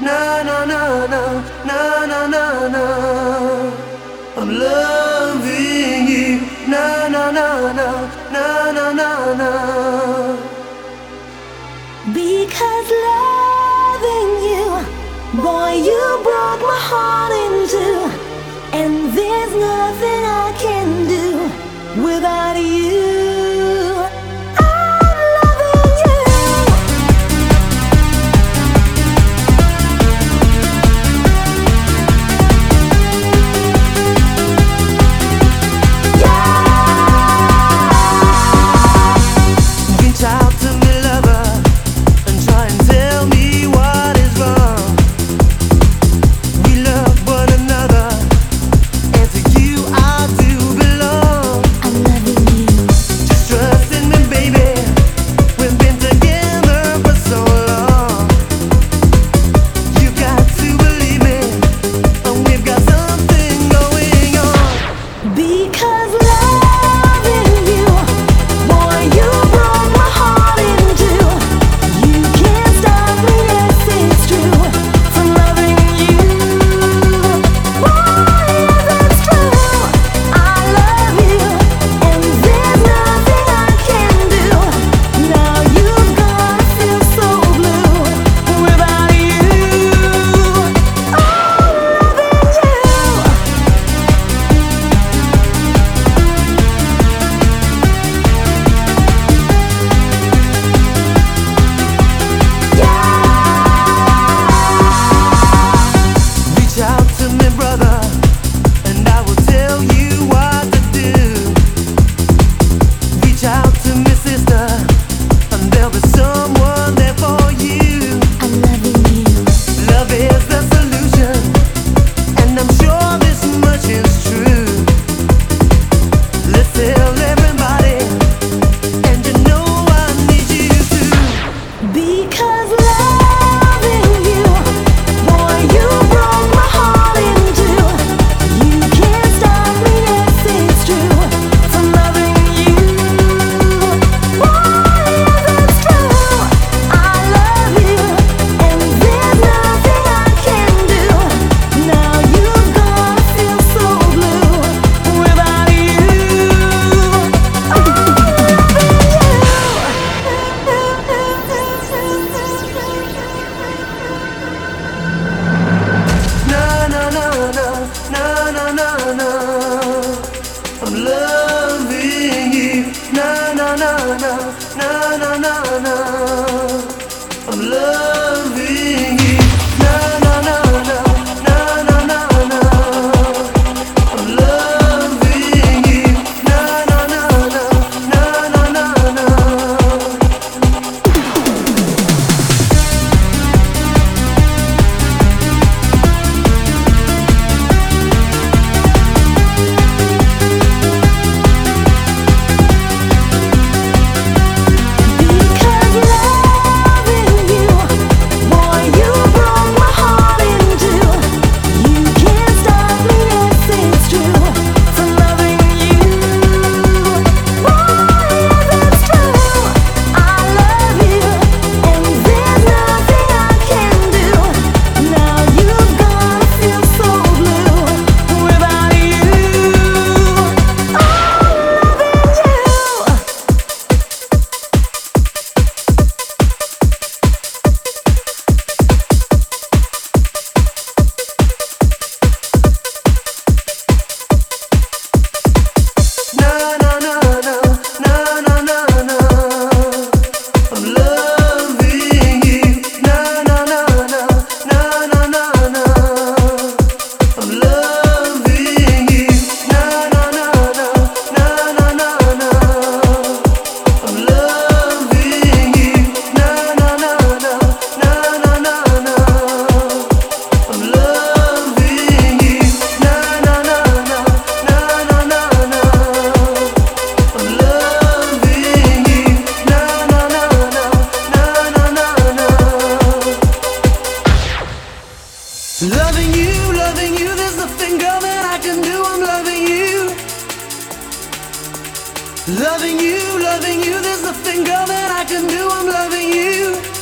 na na na na na na na na I'm loving you na na na na na na na na Because loving you boy you broke my heart in two and there's nothing I can do without you was love. good. Loving you, loving you, there's nothing, girl, that I can do. I'm loving you.